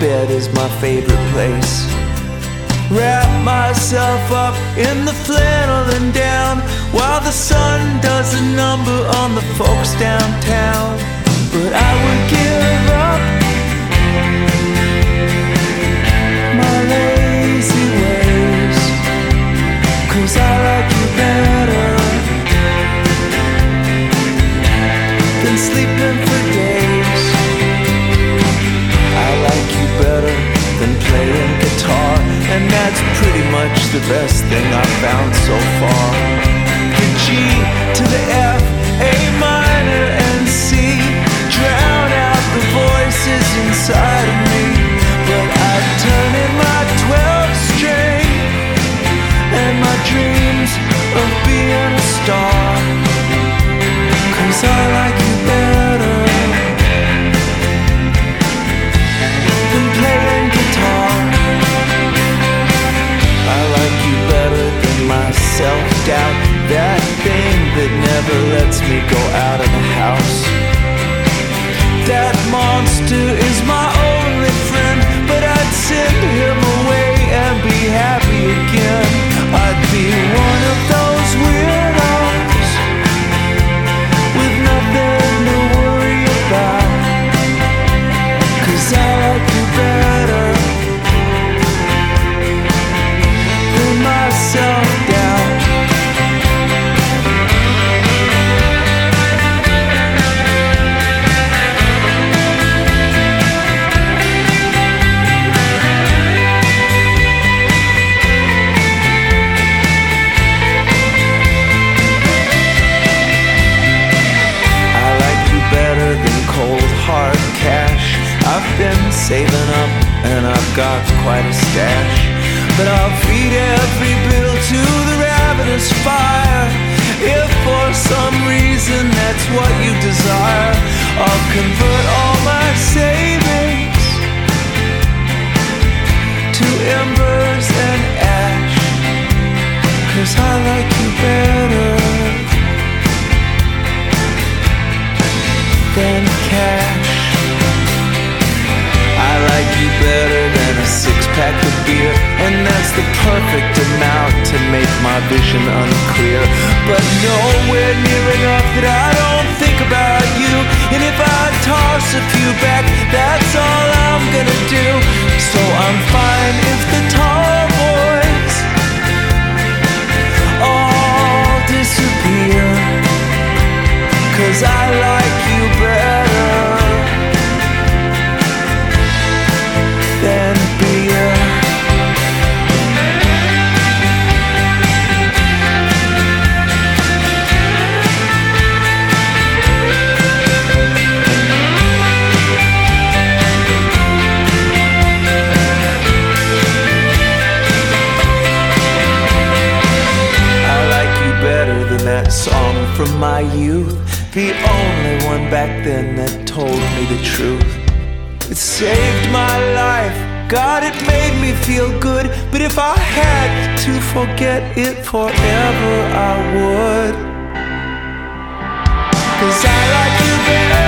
bed is my favorite place. Wrap myself up in the flannel and down while the sun does a number on the folks downtown. But I the best thing I've found so far. The G to the F, out of the house. That monster saving up and I've got quite a stash. But I'll feed every bill to the ravenous fire. If for some reason that's what you desire, I'll convert all my savings to embers and ash. Cause I like you better. than cash. You better than a six pack of beer, and that's the perfect amount to make my vision unclear. But nowhere near enough that I don't think about you. And if I toss a few back, that's all song from my youth. The only one back then that told me the truth. It saved my life. God, it made me feel good. But if I had to forget it forever, I would. Cause I like you better.